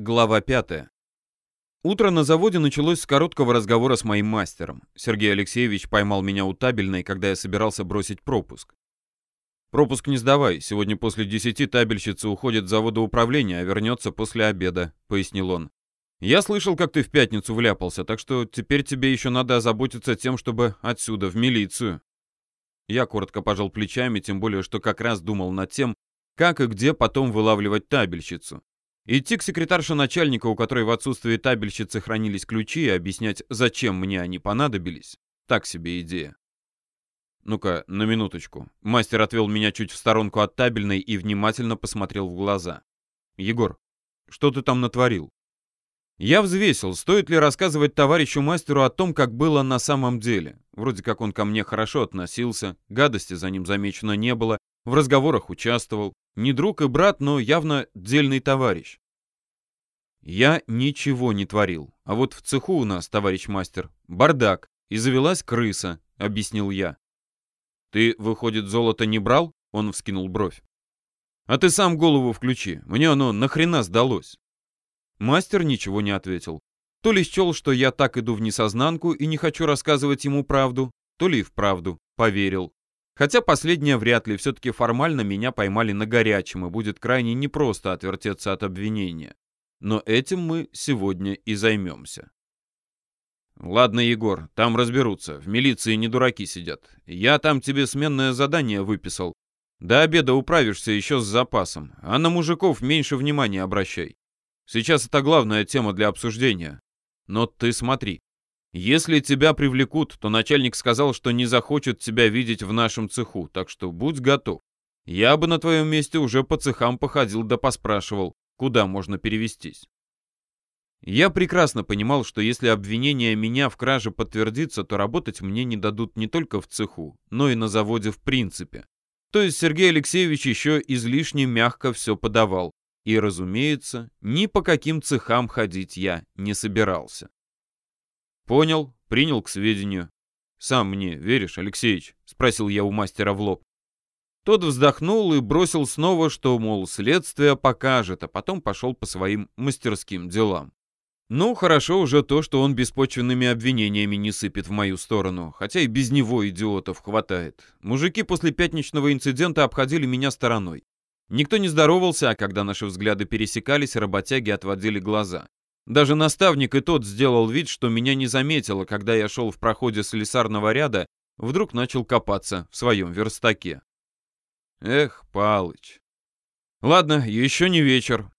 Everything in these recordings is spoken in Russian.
Глава 5. Утро на заводе началось с короткого разговора с моим мастером. Сергей Алексеевич поймал меня у табельной, когда я собирался бросить пропуск. «Пропуск не сдавай. Сегодня после десяти табельщица уходит с завода управления, а вернется после обеда», — пояснил он. «Я слышал, как ты в пятницу вляпался, так что теперь тебе еще надо озаботиться тем, чтобы отсюда, в милицию». Я коротко пожал плечами, тем более, что как раз думал над тем, как и где потом вылавливать табельщицу. Идти к секретарше начальника, у которой в отсутствие табельщицы хранились ключи, и объяснять, зачем мне они понадобились, так себе идея. «Ну-ка, на минуточку». Мастер отвел меня чуть в сторонку от табельной и внимательно посмотрел в глаза. «Егор, что ты там натворил?» Я взвесил, стоит ли рассказывать товарищу мастеру о том, как было на самом деле. Вроде как он ко мне хорошо относился, гадости за ним замечено не было, в разговорах участвовал. Не друг и брат, но явно дельный товарищ. Я ничего не творил. А вот в цеху у нас, товарищ мастер, бардак, и завелась крыса, объяснил я. Ты, выходит, золото не брал? Он вскинул бровь. А ты сам голову включи, мне оно нахрена сдалось? Мастер ничего не ответил. То ли счел, что я так иду в несознанку и не хочу рассказывать ему правду, то ли и вправду поверил. Хотя последнее вряд ли, все-таки формально меня поймали на горячем, и будет крайне непросто отвертеться от обвинения. Но этим мы сегодня и займемся. Ладно, Егор, там разберутся. В милиции не дураки сидят. Я там тебе сменное задание выписал. До обеда управишься еще с запасом, а на мужиков меньше внимания обращай. Сейчас это главная тема для обсуждения. Но ты смотри, если тебя привлекут, то начальник сказал, что не захочет тебя видеть в нашем цеху, так что будь готов. Я бы на твоем месте уже по цехам походил да поспрашивал, куда можно перевестись. Я прекрасно понимал, что если обвинение меня в краже подтвердится, то работать мне не дадут не только в цеху, но и на заводе в принципе. То есть Сергей Алексеевич еще излишне мягко все подавал. И, разумеется, ни по каким цехам ходить я не собирался. «Понял, принял к сведению». «Сам мне веришь, Алексеич?» — спросил я у мастера в лоб. Тот вздохнул и бросил снова, что, мол, следствие покажет, а потом пошел по своим мастерским делам. Ну, хорошо уже то, что он беспочвенными обвинениями не сыпет в мою сторону, хотя и без него идиотов хватает. Мужики после пятничного инцидента обходили меня стороной. Никто не здоровался, а когда наши взгляды пересекались, работяги отводили глаза. Даже наставник и тот сделал вид, что меня не заметил, когда я шел в проходе слесарного ряда, вдруг начал копаться в своем верстаке. Эх, Палыч. Ладно, еще не вечер.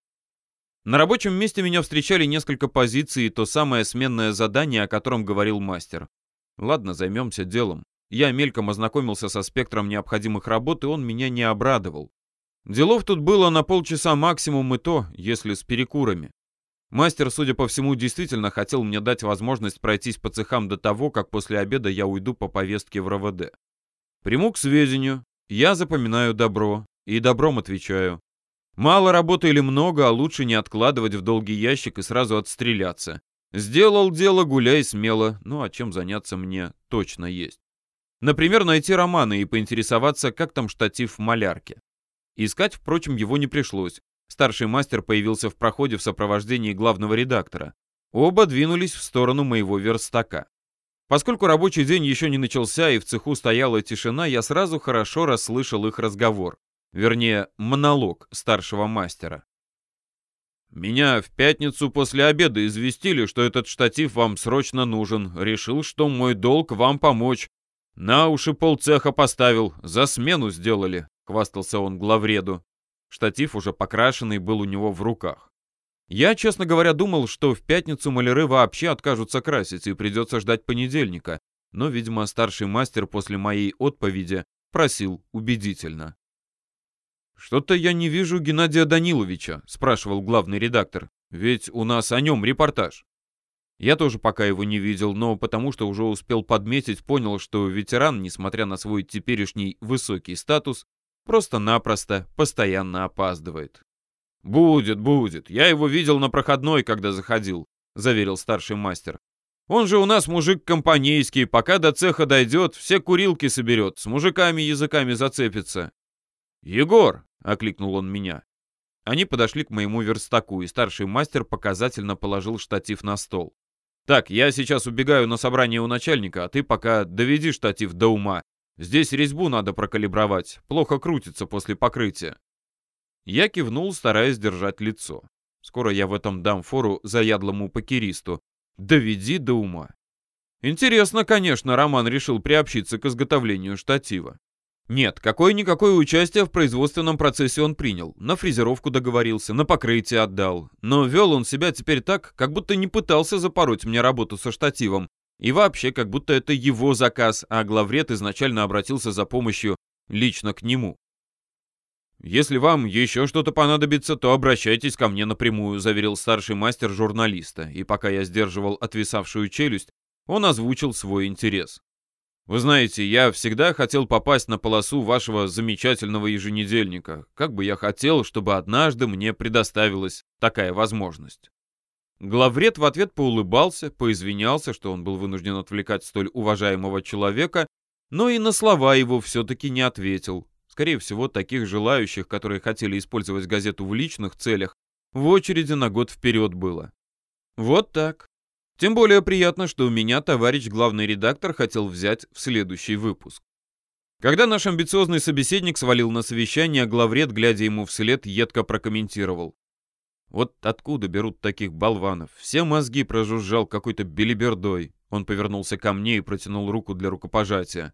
На рабочем месте меня встречали несколько позиций и то самое сменное задание, о котором говорил мастер. Ладно, займемся делом. Я мельком ознакомился со спектром необходимых работ, и он меня не обрадовал. Делов тут было на полчаса максимум и то, если с перекурами. Мастер, судя по всему, действительно хотел мне дать возможность пройтись по цехам до того, как после обеда я уйду по повестке в РВД. Приму к сведению, я запоминаю добро и добром отвечаю. Мало работы или много, а лучше не откладывать в долгий ящик и сразу отстреляться. Сделал дело, гуляй смело, ну а чем заняться мне точно есть. Например, найти романы и поинтересоваться, как там штатив в малярке. Искать, впрочем, его не пришлось. Старший мастер появился в проходе в сопровождении главного редактора. Оба двинулись в сторону моего верстака. Поскольку рабочий день еще не начался и в цеху стояла тишина, я сразу хорошо расслышал их разговор. Вернее, монолог старшего мастера. «Меня в пятницу после обеда известили, что этот штатив вам срочно нужен. Решил, что мой долг вам помочь. На уши полцеха поставил, за смену сделали», — хвастался он главреду. Штатив, уже покрашенный, был у него в руках. Я, честно говоря, думал, что в пятницу маляры вообще откажутся красить и придется ждать понедельника, но, видимо, старший мастер после моей отповеди просил убедительно. «Что-то я не вижу Геннадия Даниловича», — спрашивал главный редактор. «Ведь у нас о нем репортаж». Я тоже пока его не видел, но потому что уже успел подметить, понял, что ветеран, несмотря на свой теперешний высокий статус, Просто-напросто постоянно опаздывает. «Будет, будет. Я его видел на проходной, когда заходил», — заверил старший мастер. «Он же у нас мужик компанейский. Пока до цеха дойдет, все курилки соберет, с мужиками языками зацепится». «Егор!» — окликнул он меня. Они подошли к моему верстаку, и старший мастер показательно положил штатив на стол. «Так, я сейчас убегаю на собрание у начальника, а ты пока доведи штатив до ума. Здесь резьбу надо прокалибровать, плохо крутится после покрытия». Я кивнул, стараясь держать лицо. Скоро я в этом дам фору заядлому покеристу. Доведи до ума. Интересно, конечно, Роман решил приобщиться к изготовлению штатива. Нет, какое-никакое участие в производственном процессе он принял. На фрезеровку договорился, на покрытие отдал. Но вел он себя теперь так, как будто не пытался запороть мне работу со штативом. И вообще, как будто это его заказ, а главред изначально обратился за помощью лично к нему. «Если вам еще что-то понадобится, то обращайтесь ко мне напрямую», заверил старший мастер журналиста. И пока я сдерживал отвисавшую челюсть, он озвучил свой интерес. Вы знаете, я всегда хотел попасть на полосу вашего замечательного еженедельника. Как бы я хотел, чтобы однажды мне предоставилась такая возможность. Главред в ответ поулыбался, поизвинялся, что он был вынужден отвлекать столь уважаемого человека, но и на слова его все-таки не ответил. Скорее всего, таких желающих, которые хотели использовать газету в личных целях, в очереди на год вперед было. Вот так. Тем более приятно, что у меня товарищ главный редактор хотел взять в следующий выпуск. Когда наш амбициозный собеседник свалил на совещание, главред, глядя ему вслед, едко прокомментировал. Вот откуда берут таких болванов? Все мозги прожужжал какой-то белибердой. Он повернулся ко мне и протянул руку для рукопожатия.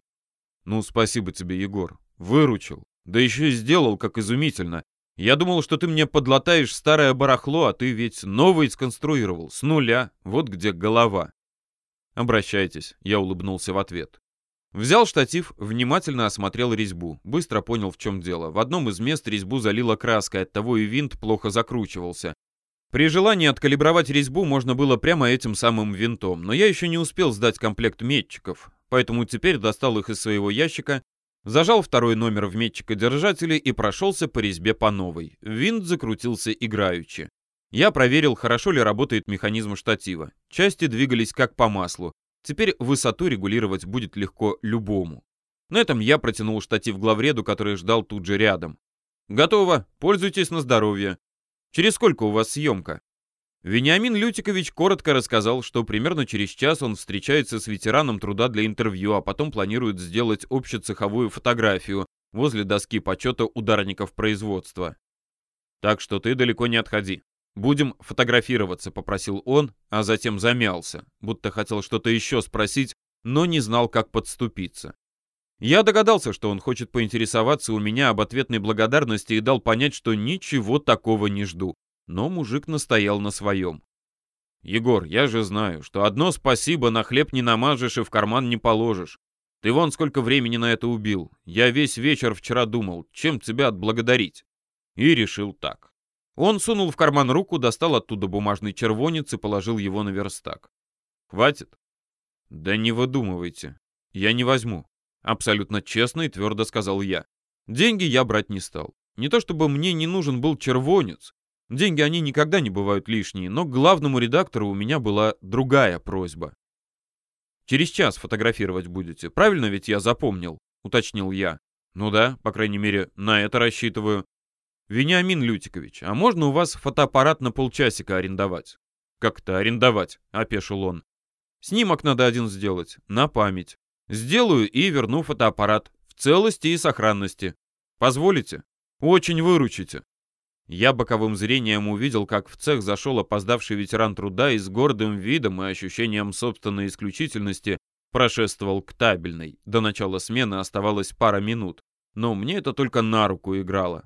Ну, спасибо тебе, Егор. Выручил. Да еще и сделал, как изумительно. Я думал, что ты мне подлатаешь старое барахло, а ты ведь новый сконструировал, с нуля. Вот где голова. Обращайтесь, я улыбнулся в ответ. Взял штатив, внимательно осмотрел резьбу. Быстро понял, в чем дело. В одном из мест резьбу залила краской, оттого и винт плохо закручивался. При желании откалибровать резьбу можно было прямо этим самым винтом, но я еще не успел сдать комплект метчиков, поэтому теперь достал их из своего ящика Зажал второй номер в метчика-держателе и прошелся по резьбе по новой. Винт закрутился играючи. Я проверил, хорошо ли работает механизм штатива. Части двигались как по маслу. Теперь высоту регулировать будет легко любому. На этом я протянул штатив главреду, который ждал тут же рядом. «Готово. Пользуйтесь на здоровье. Через сколько у вас съемка?» Вениамин Лютикович коротко рассказал, что примерно через час он встречается с ветераном труда для интервью, а потом планирует сделать общецеховую фотографию возле доски почета ударников производства. «Так что ты далеко не отходи. Будем фотографироваться», — попросил он, а затем замялся, будто хотел что-то еще спросить, но не знал, как подступиться. Я догадался, что он хочет поинтересоваться у меня об ответной благодарности и дал понять, что ничего такого не жду. Но мужик настоял на своем. «Егор, я же знаю, что одно спасибо на хлеб не намажешь и в карман не положишь. Ты вон сколько времени на это убил. Я весь вечер вчера думал, чем тебя отблагодарить. И решил так. Он сунул в карман руку, достал оттуда бумажный червонец и положил его на верстак. «Хватит?» «Да не выдумывайте. Я не возьму», — абсолютно честно и твердо сказал я. Деньги я брать не стал. Не то чтобы мне не нужен был червонец, Деньги они никогда не бывают лишние, но к главному редактору у меня была другая просьба. «Через час фотографировать будете, правильно ведь я запомнил?» — уточнил я. «Ну да, по крайней мере, на это рассчитываю». «Вениамин Лютикович, а можно у вас фотоаппарат на полчасика арендовать?» «Как-то арендовать», — опешил он. «Снимок надо один сделать, на память. Сделаю и верну фотоаппарат в целости и сохранности. Позволите? Очень выручите». Я боковым зрением увидел, как в цех зашел опоздавший ветеран труда и с гордым видом и ощущением собственной исключительности прошествовал к табельной. До начала смены оставалось пара минут, но мне это только на руку играло.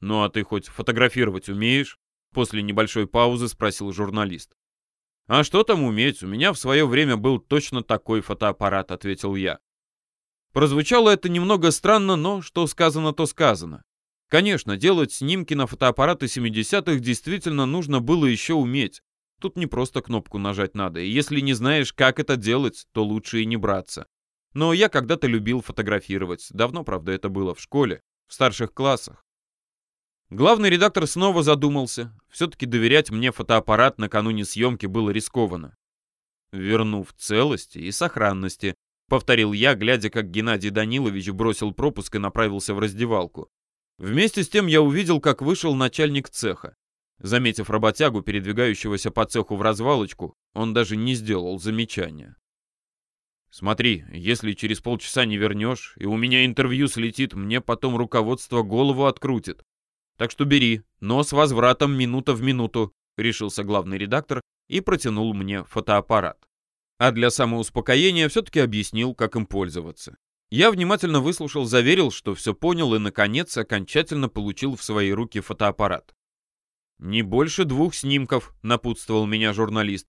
«Ну а ты хоть фотографировать умеешь?» После небольшой паузы спросил журналист. «А что там уметь? У меня в свое время был точно такой фотоаппарат», — ответил я. Прозвучало это немного странно, но что сказано, то сказано. Конечно, делать снимки на фотоаппараты 70-х действительно нужно было еще уметь. Тут не просто кнопку нажать надо, и если не знаешь, как это делать, то лучше и не браться. Но я когда-то любил фотографировать. Давно, правда, это было в школе, в старших классах. Главный редактор снова задумался. Все-таки доверять мне фотоаппарат накануне съемки было рискованно. «Верну в целости и сохранности», — повторил я, глядя, как Геннадий Данилович бросил пропуск и направился в раздевалку. Вместе с тем я увидел, как вышел начальник цеха. Заметив работягу, передвигающегося по цеху в развалочку, он даже не сделал замечания. «Смотри, если через полчаса не вернешь, и у меня интервью слетит, мне потом руководство голову открутит. Так что бери, но с возвратом минута в минуту», — решился главный редактор и протянул мне фотоаппарат. А для самоуспокоения все-таки объяснил, как им пользоваться. Я внимательно выслушал, заверил, что все понял и, наконец, окончательно получил в свои руки фотоаппарат. «Не больше двух снимков», — напутствовал меня журналист.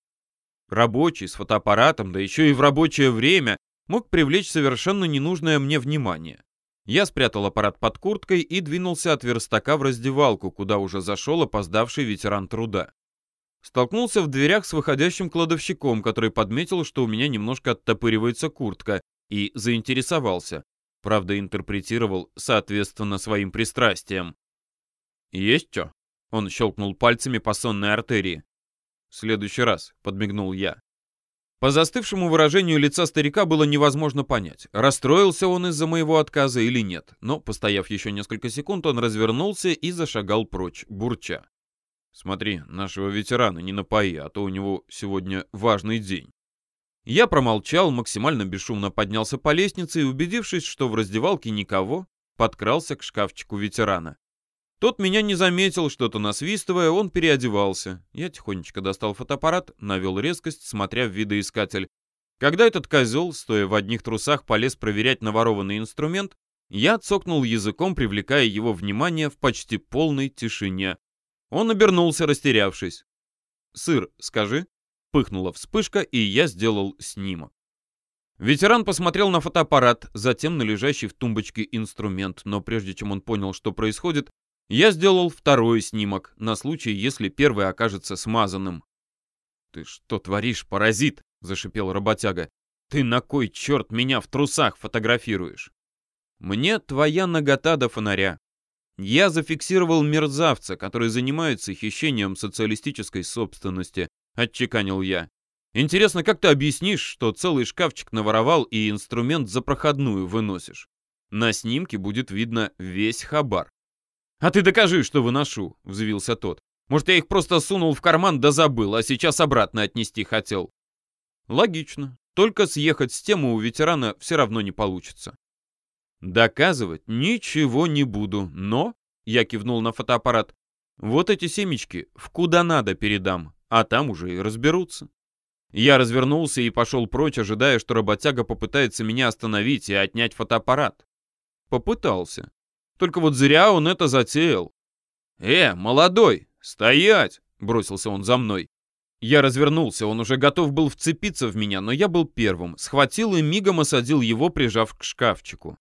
Рабочий, с фотоаппаратом, да еще и в рабочее время, мог привлечь совершенно ненужное мне внимание. Я спрятал аппарат под курткой и двинулся от верстака в раздевалку, куда уже зашел опоздавший ветеран труда. Столкнулся в дверях с выходящим кладовщиком, который подметил, что у меня немножко оттопыривается куртка, и заинтересовался. Правда, интерпретировал соответственно своим пристрастиям. «Есть что?» — он щелкнул пальцами по сонной артерии. «В следующий раз», — подмигнул я. По застывшему выражению лица старика было невозможно понять, расстроился он из-за моего отказа или нет, но, постояв еще несколько секунд, он развернулся и зашагал прочь, бурча. Смотри, нашего ветерана не напои, а то у него сегодня важный день. Я промолчал, максимально бесшумно поднялся по лестнице и, убедившись, что в раздевалке никого, подкрался к шкафчику ветерана. Тот меня не заметил, что-то насвистывая, он переодевался. Я тихонечко достал фотоаппарат, навел резкость, смотря в видоискатель. Когда этот козел, стоя в одних трусах, полез проверять наворованный инструмент, я цокнул языком, привлекая его внимание в почти полной тишине. Он обернулся, растерявшись. «Сыр, скажи». Пыхнула вспышка, и я сделал снимок. Ветеран посмотрел на фотоаппарат, затем на лежащий в тумбочке инструмент, но прежде чем он понял, что происходит, я сделал второй снимок, на случай, если первый окажется смазанным. «Ты что творишь, паразит?» — зашипел работяга. «Ты на кой черт меня в трусах фотографируешь?» «Мне твоя нагота до фонаря. Я зафиксировал мерзавца, который занимается хищением социалистической собственности, отчеканил я. Интересно, как ты объяснишь, что целый шкафчик наворовал и инструмент за проходную выносишь? На снимке будет видно весь хабар. «А ты докажи, что выношу», — взвился тот. «Может, я их просто сунул в карман да забыл, а сейчас обратно отнести хотел». «Логично. Только съехать с темы у ветерана все равно не получится. Доказывать ничего не буду, но, я кивнул на фотоаппарат, вот эти семечки в куда надо передам, а там уже и разберутся. Я развернулся и пошел прочь, ожидая, что работяга попытается меня остановить и отнять фотоаппарат. Попытался. Только вот зря он это затеял. «Э, молодой, стоять!» — бросился он за мной. Я развернулся, он уже готов был вцепиться в меня, но я был первым. Схватил и мигом осадил его, прижав к шкафчику.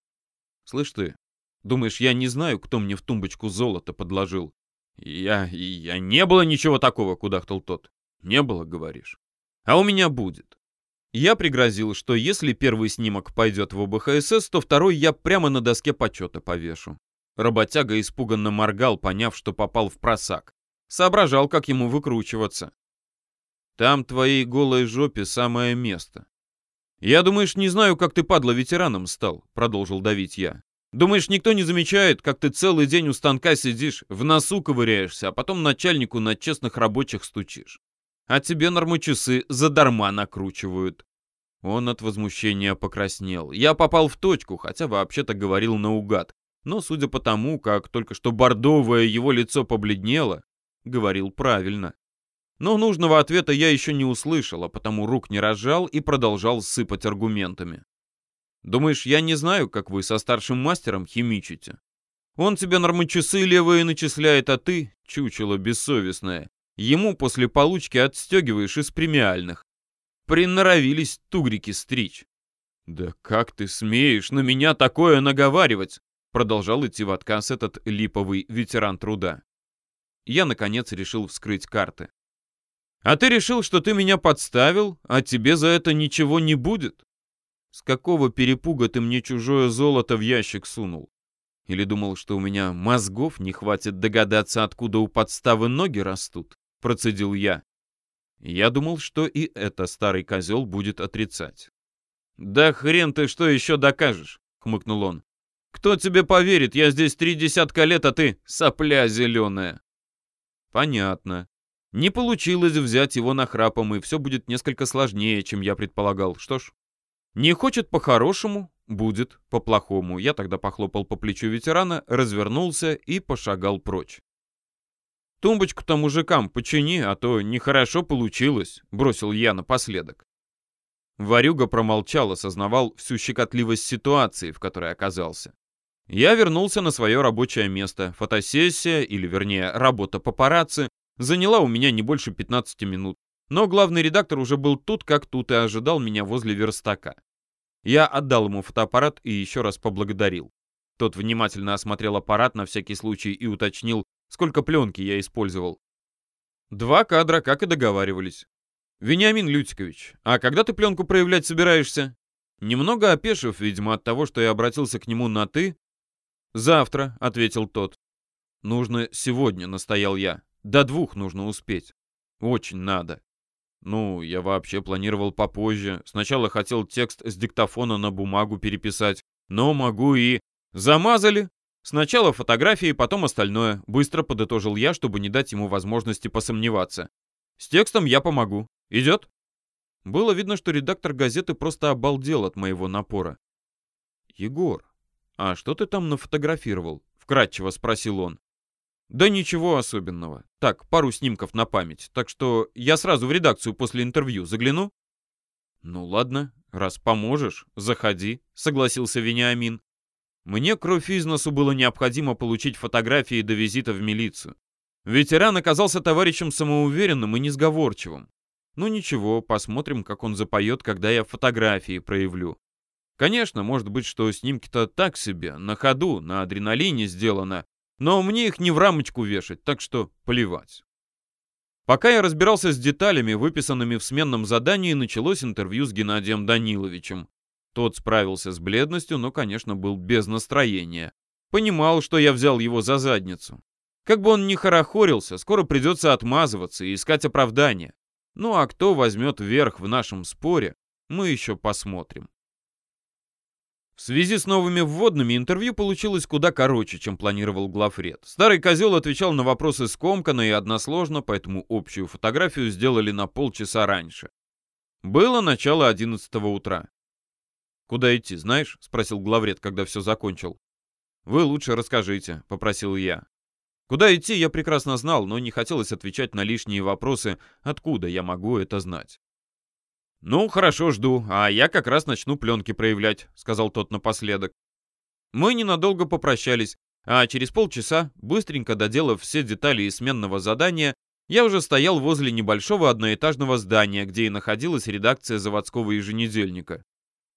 Слышь ты, думаешь, я не знаю, кто мне в тумбочку золото подложил? Я... я... не было ничего такого, кудахтал тот. Не было, говоришь. А у меня будет. Я пригрозил, что если первый снимок пойдет в ОБХСС, то второй я прямо на доске почета повешу. Работяга испуганно моргал, поняв, что попал в просак. Соображал, как ему выкручиваться. Там твоей голой жопе самое место. «Я, думаешь, не знаю, как ты, падла, ветераном стал?» — продолжил давить я. «Думаешь, никто не замечает, как ты целый день у станка сидишь, в носу ковыряешься, а потом начальнику на честных рабочих стучишь? А тебе нормочасы задарма накручивают». Он от возмущения покраснел. Я попал в точку, хотя вообще-то говорил наугад. Но, судя по тому, как только что бордовое его лицо побледнело, говорил правильно. Но нужного ответа я еще не услышал, а потому рук не разжал и продолжал сыпать аргументами. Думаешь, я не знаю, как вы со старшим мастером химичите? Он тебе нормочасы левые начисляет, а ты, чучело бессовестное, ему после получки отстегиваешь из премиальных. Приноровились тугрики стричь. «Да как ты смеешь на меня такое наговаривать?» Продолжал идти в отказ этот липовый ветеран труда. Я, наконец, решил вскрыть карты. А ты решил, что ты меня подставил, а тебе за это ничего не будет? С какого перепуга ты мне чужое золото в ящик сунул? Или думал, что у меня мозгов не хватит догадаться, откуда у подставы ноги растут? Процедил я. Я думал, что и это старый козел будет отрицать. «Да хрен ты что еще докажешь?» — хмыкнул он. Кто тебе поверит? Я здесь три десятка лет, а ты сопля зеленая. Понятно. Не получилось взять его нахрапом, и все будет несколько сложнее, чем я предполагал. Что ж, не хочет по-хорошему, будет по-плохому. Я тогда похлопал по плечу ветерана, развернулся и пошагал прочь. «Тумбочку-то мужикам почини, а то нехорошо получилось», — бросил я напоследок. Варюга промолчал, осознавал всю щекотливость ситуации, в которой оказался. Я вернулся на свое рабочее место. Фотосессия, или вернее работа папарацци, заняла у меня не больше 15 минут. Но главный редактор уже был тут, как тут, и ожидал меня возле верстака. Я отдал ему фотоаппарат и еще раз поблагодарил. Тот внимательно осмотрел аппарат на всякий случай и уточнил, сколько пленки я использовал. Два кадра, как и договаривались. «Вениамин Лютикович, а когда ты пленку проявлять собираешься?» Немного опешив, видимо, от того, что я обратился к нему на «ты». «Завтра», — ответил тот. «Нужно сегодня», — настоял я. «До двух нужно успеть. Очень надо». Ну, я вообще планировал попозже. Сначала хотел текст с диктофона на бумагу переписать, но могу и... Замазали! Сначала фотографии, потом остальное. Быстро подытожил я, чтобы не дать ему возможности посомневаться. С текстом я помогу. Идет? Было видно, что редактор газеты просто обалдел от моего напора. «Егор, а что ты там нафотографировал?» — вкратчиво спросил он. Да ничего особенного. Так, пару снимков на память. Так что я сразу в редакцию после интервью загляну. Ну ладно, раз поможешь, заходи, согласился Вениамин. Мне кровь из носу было необходимо получить фотографии до визита в милицию. Ветеран оказался товарищем самоуверенным и несговорчивым. Ну ничего, посмотрим, как он запоет, когда я фотографии проявлю. Конечно, может быть, что снимки-то так себе, на ходу, на адреналине сделано, но мне их не в рамочку вешать, так что плевать. Пока я разбирался с деталями, выписанными в сменном задании, началось интервью с Геннадием Даниловичем. Тот справился с бледностью, но, конечно, был без настроения. Понимал, что я взял его за задницу. Как бы он ни хорохорился, скоро придется отмазываться и искать оправдания. Ну а кто возьмет верх в нашем споре, мы еще посмотрим. В связи с новыми вводными интервью получилось куда короче, чем планировал главред. Старый козел отвечал на вопросы скомканно и односложно, поэтому общую фотографию сделали на полчаса раньше. Было начало 11 утра. «Куда идти, знаешь?» — спросил главред, когда все закончил. «Вы лучше расскажите», — попросил я. Куда идти, я прекрасно знал, но не хотелось отвечать на лишние вопросы, откуда я могу это знать. «Ну, хорошо, жду, а я как раз начну пленки проявлять», — сказал тот напоследок. Мы ненадолго попрощались, а через полчаса, быстренько доделав все детали и сменного задания, я уже стоял возле небольшого одноэтажного здания, где и находилась редакция заводского еженедельника.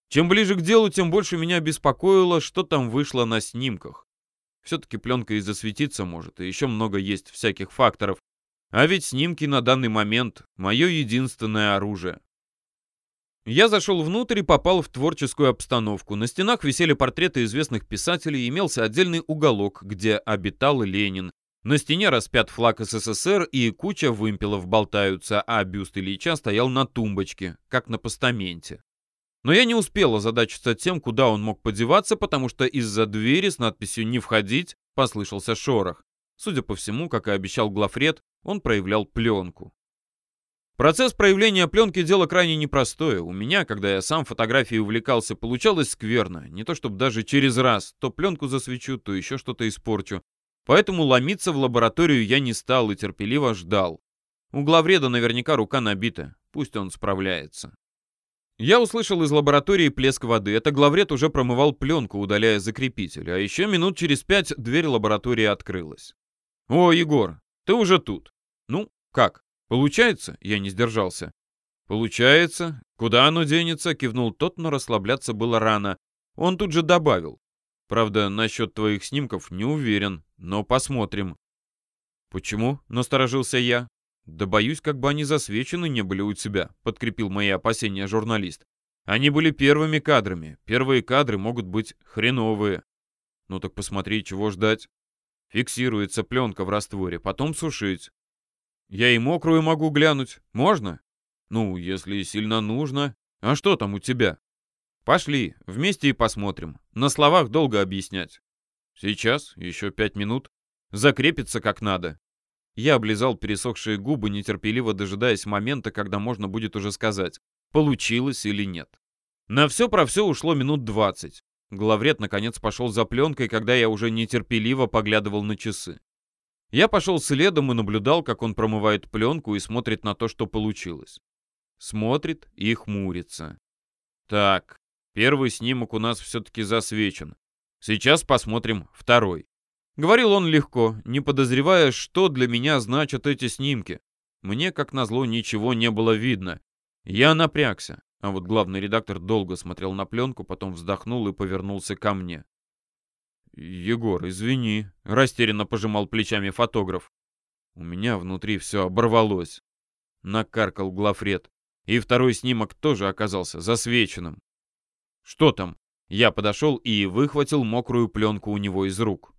Чем ближе к делу, тем больше меня беспокоило, что там вышло на снимках. Все-таки пленка и засветиться может, и еще много есть всяких факторов. А ведь снимки на данный момент — мое единственное оружие. Я зашел внутрь и попал в творческую обстановку. На стенах висели портреты известных писателей, имелся отдельный уголок, где обитал Ленин. На стене распят флаг СССР и куча вымпелов болтаются, а бюст Ильича стоял на тумбочке, как на постаменте. Но я не успел озадачиться тем, куда он мог подеваться, потому что из-за двери с надписью «Не входить» послышался шорох. Судя по всему, как и обещал главред, он проявлял пленку. Процесс проявления пленки – дело крайне непростое. У меня, когда я сам фотографией увлекался, получалось скверно. Не то чтобы даже через раз. То пленку засвечу, то еще что-то испорчу. Поэтому ломиться в лабораторию я не стал и терпеливо ждал. У главреда наверняка рука набита. Пусть он справляется. Я услышал из лаборатории плеск воды. Это главред уже промывал пленку, удаляя закрепитель. А еще минут через пять дверь лаборатории открылась. «О, Егор, ты уже тут. Ну, как?» «Получается?» — я не сдержался. «Получается. Куда оно денется?» — кивнул тот, но расслабляться было рано. Он тут же добавил. «Правда, насчет твоих снимков не уверен, но посмотрим». «Почему?» — насторожился я. «Да боюсь, как бы они засвечены не были у тебя», — подкрепил мои опасения журналист. «Они были первыми кадрами. Первые кадры могут быть хреновые». «Ну так посмотри, чего ждать». Фиксируется пленка в растворе, потом сушить. Я и мокрую могу глянуть. Можно? Ну, если сильно нужно. А что там у тебя? Пошли, вместе и посмотрим. На словах долго объяснять. Сейчас, еще пять минут. Закрепится как надо. Я облизал пересохшие губы, нетерпеливо дожидаясь момента, когда можно будет уже сказать, получилось или нет. На все про все ушло минут двадцать. Главред наконец пошел за пленкой, когда я уже нетерпеливо поглядывал на часы. Я пошел следом и наблюдал, как он промывает пленку и смотрит на то, что получилось. Смотрит и хмурится. Так, первый снимок у нас все-таки засвечен. Сейчас посмотрим второй. Говорил он легко, не подозревая, что для меня значат эти снимки. Мне, как назло, ничего не было видно. Я напрягся, а вот главный редактор долго смотрел на пленку, потом вздохнул и повернулся ко мне. «Егор, извини», — растерянно пожимал плечами фотограф. «У меня внутри все оборвалось», — накаркал Глафред. И второй снимок тоже оказался засвеченным. «Что там?» Я подошел и выхватил мокрую пленку у него из рук.